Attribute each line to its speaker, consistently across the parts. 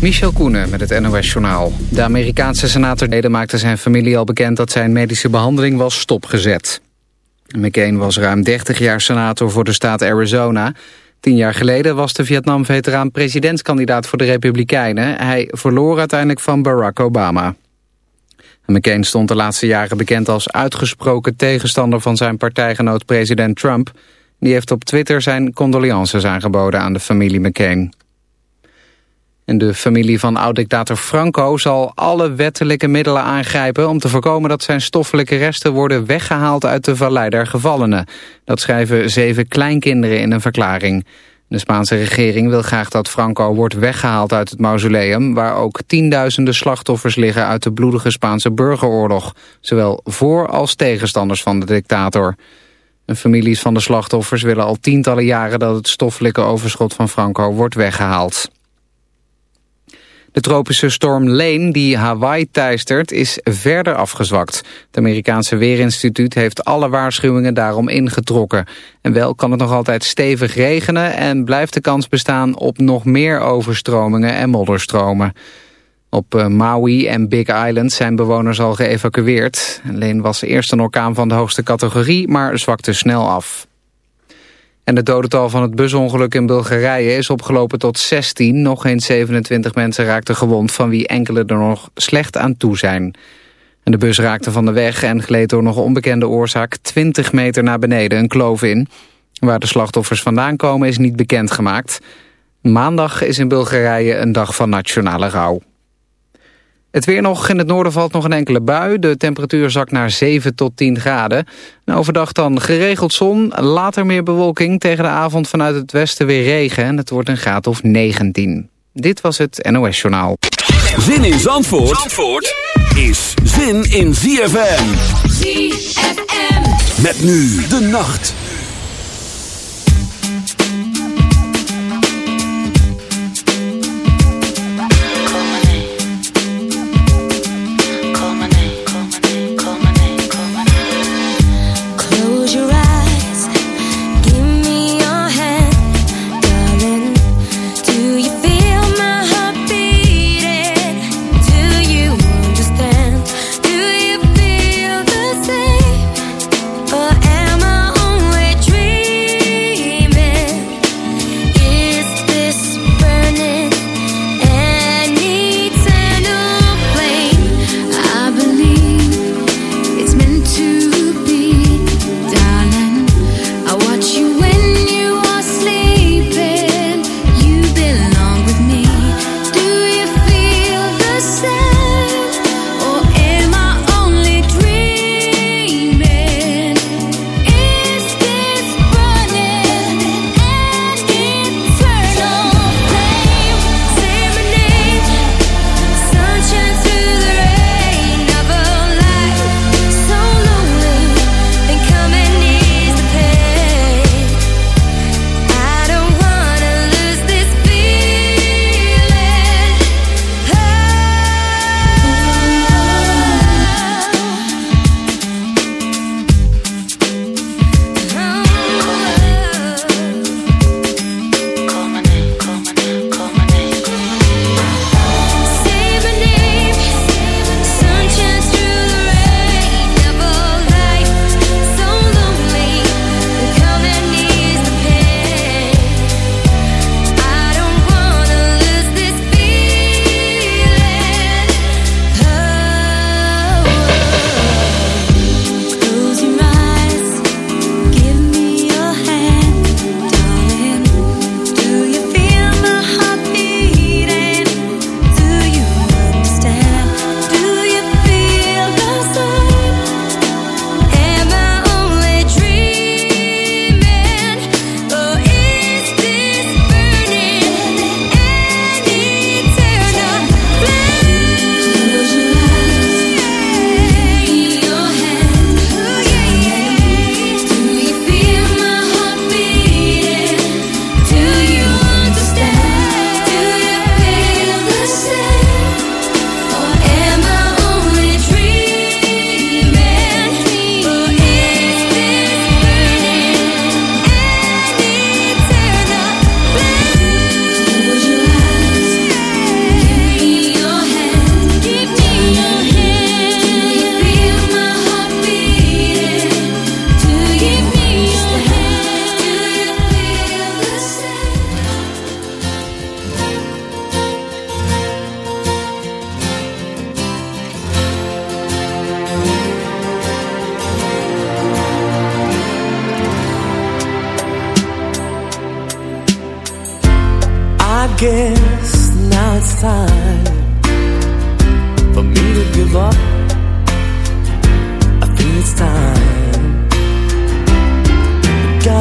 Speaker 1: Michel Koenen met het NOS-journaal. De Amerikaanse senator Neden maakte zijn familie al bekend... dat zijn medische behandeling was stopgezet. McCain was ruim 30 jaar senator voor de staat Arizona. Tien jaar geleden was de Vietnam-veteraan presidentskandidaat voor de Republikeinen. Hij verloor uiteindelijk van Barack Obama. McCain stond de laatste jaren bekend als uitgesproken tegenstander... van zijn partijgenoot president Trump... Die heeft op Twitter zijn condolences aangeboden aan de familie McCain. En de familie van oud-dictator Franco zal alle wettelijke middelen aangrijpen... om te voorkomen dat zijn stoffelijke resten worden weggehaald uit de Vallei der Gevallenen. Dat schrijven zeven kleinkinderen in een verklaring. De Spaanse regering wil graag dat Franco wordt weggehaald uit het mausoleum... waar ook tienduizenden slachtoffers liggen uit de bloedige Spaanse burgeroorlog. Zowel voor- als tegenstanders van de dictator. De families van de slachtoffers willen al tientallen jaren dat het stoffelijke overschot van Franco wordt weggehaald. De tropische storm Lane, die Hawaii teistert, is verder afgezwakt. Het Amerikaanse Weerinstituut heeft alle waarschuwingen daarom ingetrokken. En wel kan het nog altijd stevig regenen en blijft de kans bestaan op nog meer overstromingen en modderstromen. Op eh, Maui en Big Island zijn bewoners al geëvacueerd. Leen was eerst een orkaan van de hoogste categorie, maar zwakte snel af. En het dodental van het busongeluk in Bulgarije is opgelopen tot 16. Nog geen 27 mensen raakten gewond, van wie enkele er nog slecht aan toe zijn. En de bus raakte van de weg en gleed door nog onbekende oorzaak 20 meter naar beneden een kloof in. Waar de slachtoffers vandaan komen is niet bekendgemaakt. Maandag is in Bulgarije een dag van nationale rouw. Het weer nog. In het noorden valt nog een enkele bui. De temperatuur zakt naar 7 tot 10 graden. overdag dan geregeld zon. Later meer bewolking. Tegen de avond vanuit het westen weer regen. En het wordt een graad of 19. Dit was het NOS Journaal.
Speaker 2: Zin in Zandvoort, Zandvoort is zin in ZFM.
Speaker 3: ZFM.
Speaker 2: Met nu de nacht.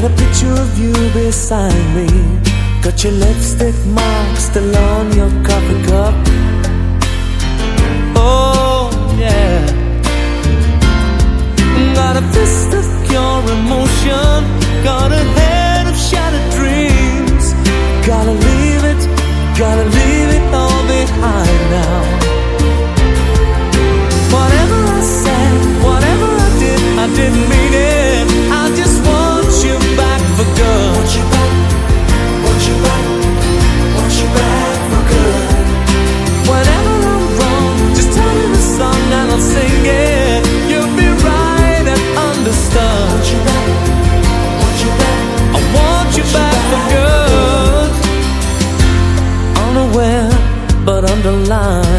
Speaker 4: Got a picture of you beside me. Got your lipstick mark still on your coffee cup. Oh, yeah. Got a fist of pure emotion. Got a head of shattered dreams. Gotta leave it, gotta leave it all behind now. Whatever I said, whatever I did, I didn't mean for good. Want you back, want you back, want you back for good. Whatever I'm wrong, just tell me the song and I'll sing it. You'll be right and understood. Want you back, want you back, I want, want you, back, back for good. Unaware, but underlined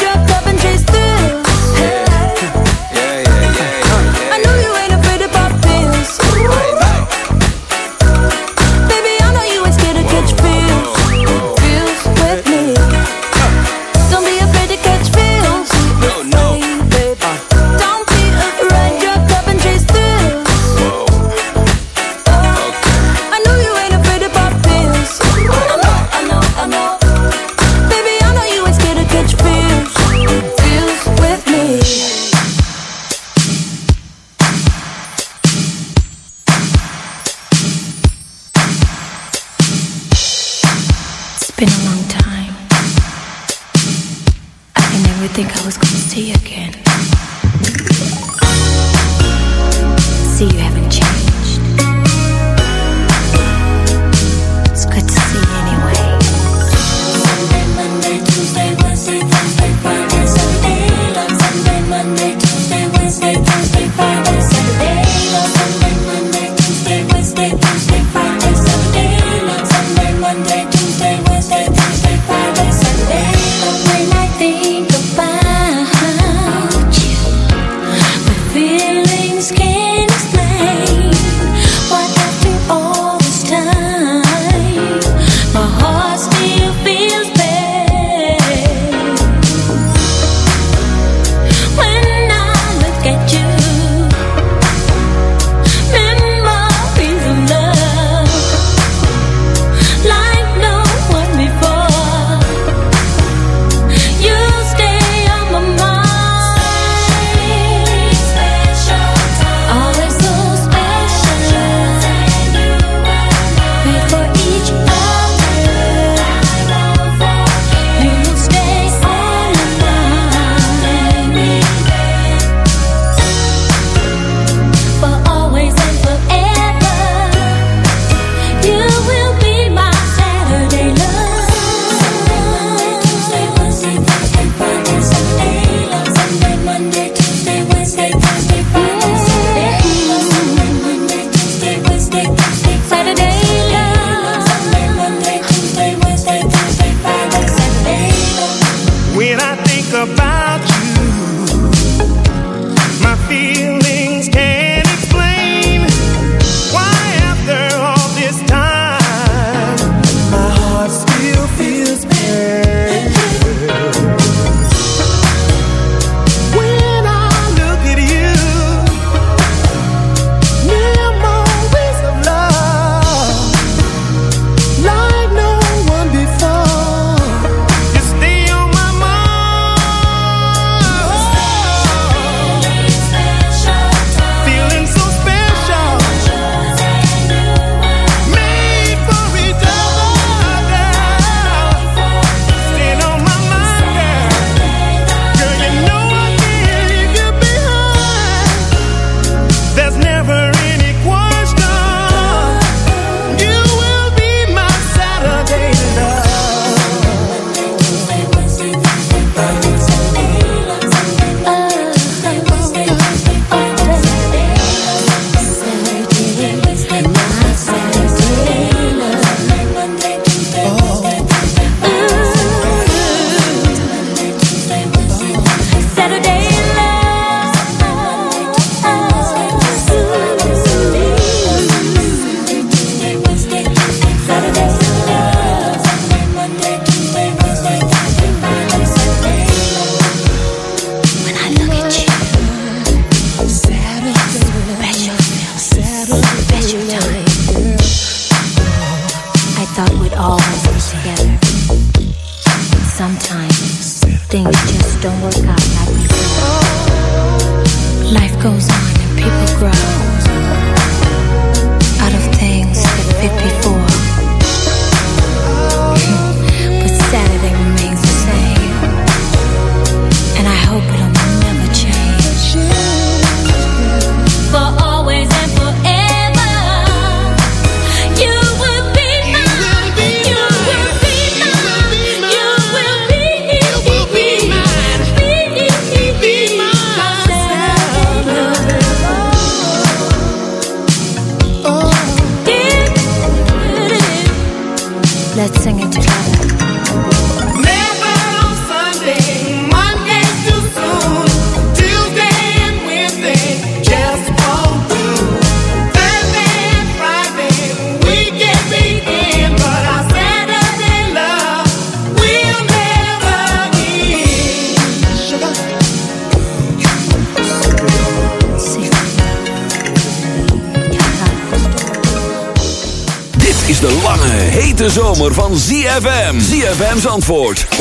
Speaker 2: ZFM. ZFM's antwoord, 106.9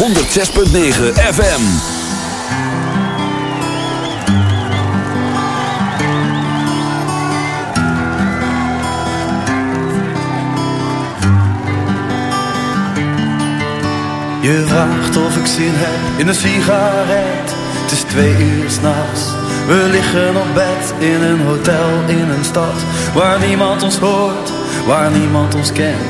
Speaker 2: FM.
Speaker 5: Je vraagt of ik zin heb in een sigaret. Het is twee uur s'nachts. We liggen op bed in een hotel in een stad waar niemand ons hoort, waar niemand ons kent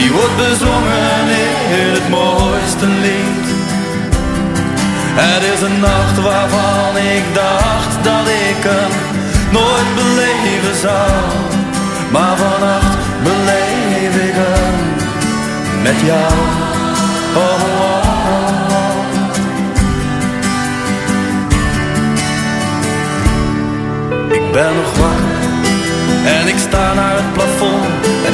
Speaker 5: die wordt bezongen in het mooiste lied. Het is een nacht waarvan ik dacht dat ik hem nooit beleven zou. Maar vannacht beleef ik hem met jou. Oh, oh, oh, oh. Ik ben nog wakker en ik sta naar het plafond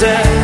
Speaker 5: said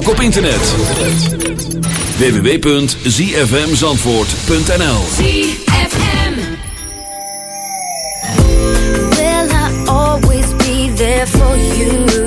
Speaker 2: ook op internet. www.zfmzandvoort.nl
Speaker 6: ZFM Will I always be there for you?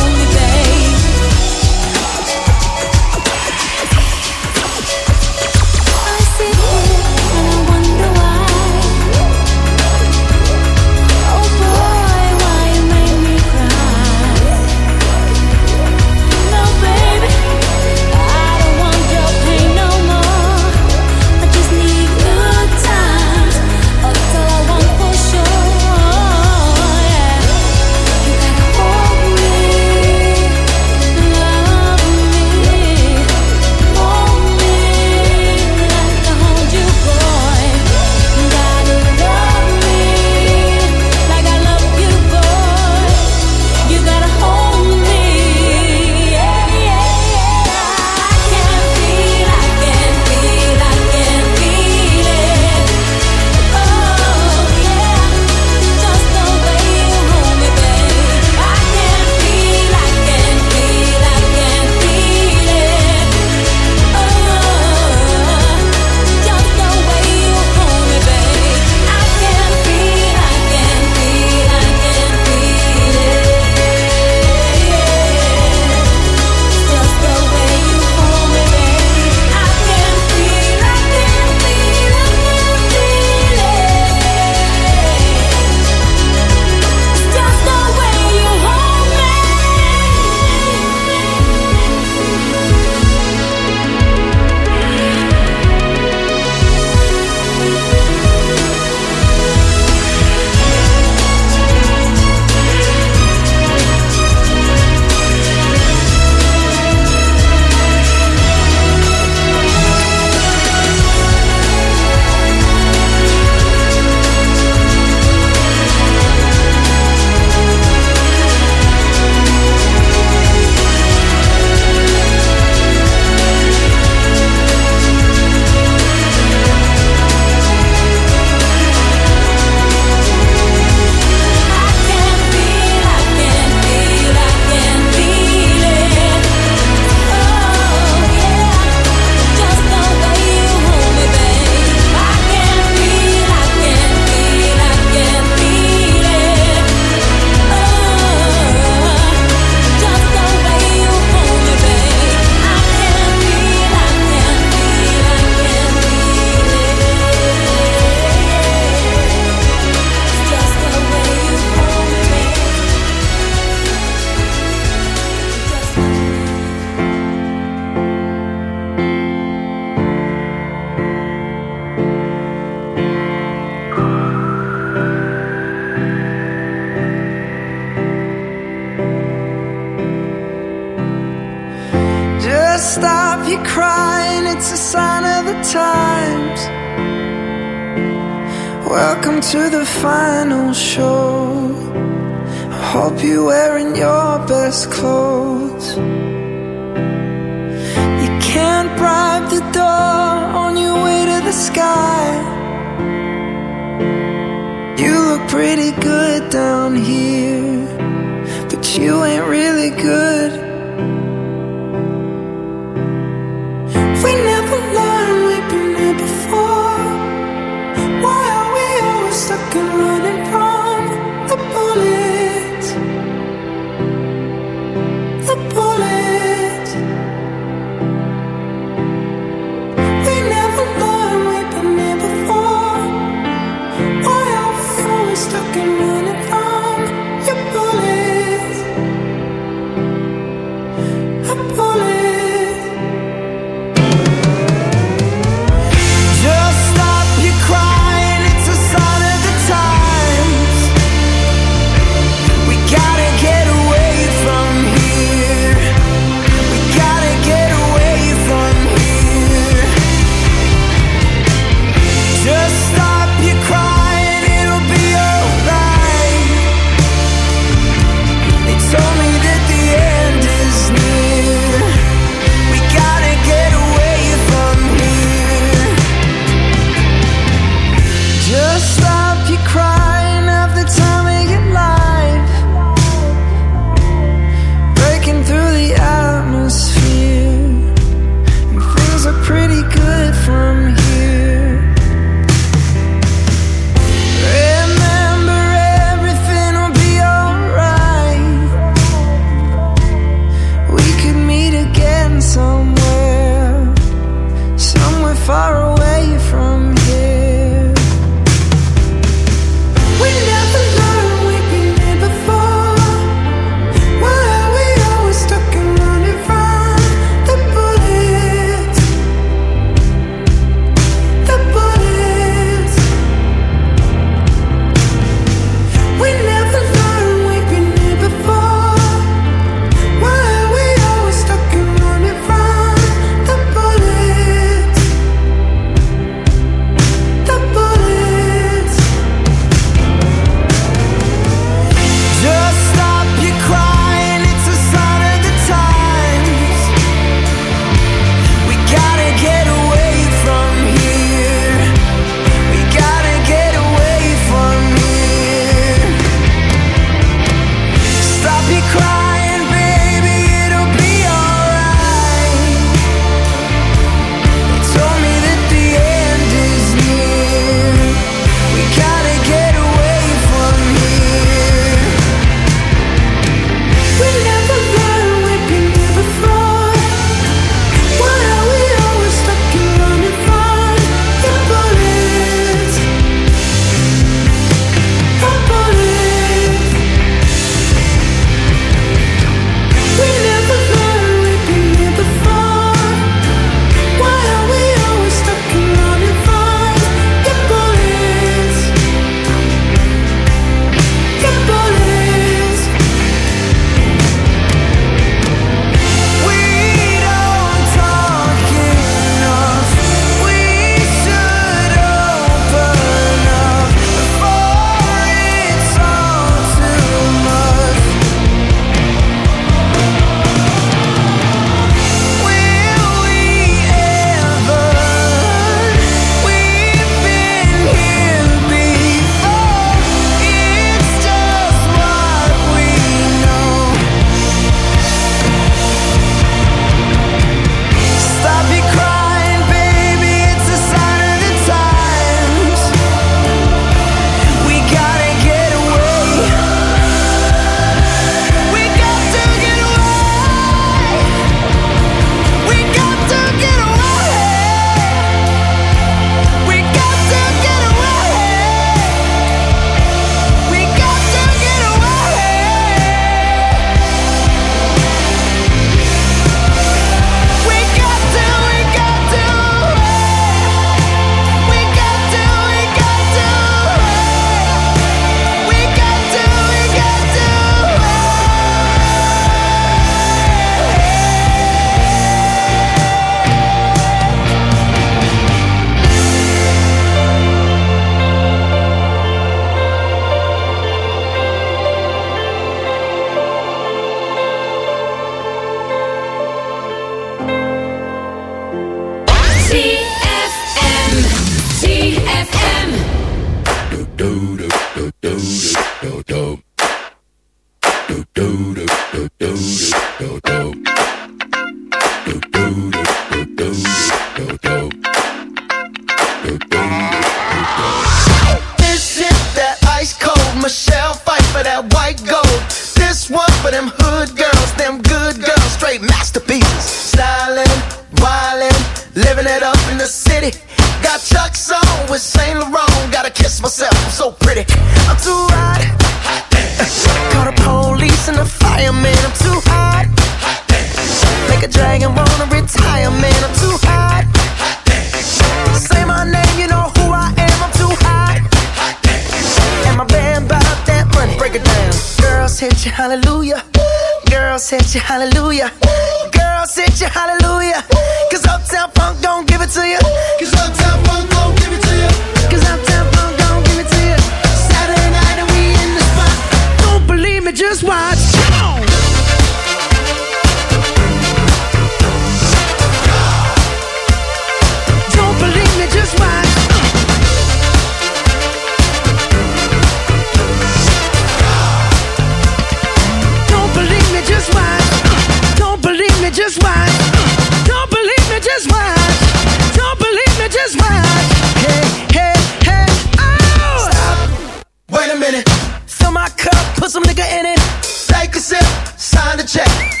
Speaker 7: minute.
Speaker 8: Fill my cup, put
Speaker 7: some
Speaker 8: nigga in it.
Speaker 7: Take a sip, sign the check.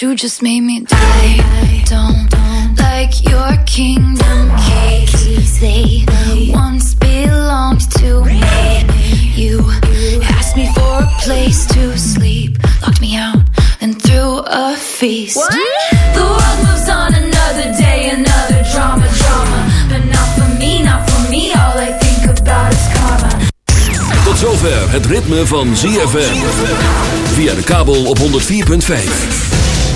Speaker 3: You just made me do. I don't like your kingdom keys. They once belonged to me. You asked me for a place to sleep, locked me out, then threw a feast. The world moves on another day, another drama, drama. But not for me, not for me. All I think about is karma.
Speaker 2: Tot zover het ritme van ZFM. Via de kabel op 104.5.